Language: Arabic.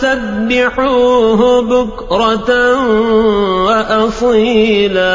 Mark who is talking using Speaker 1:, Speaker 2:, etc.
Speaker 1: فسبحوه بكرة وأصيلا.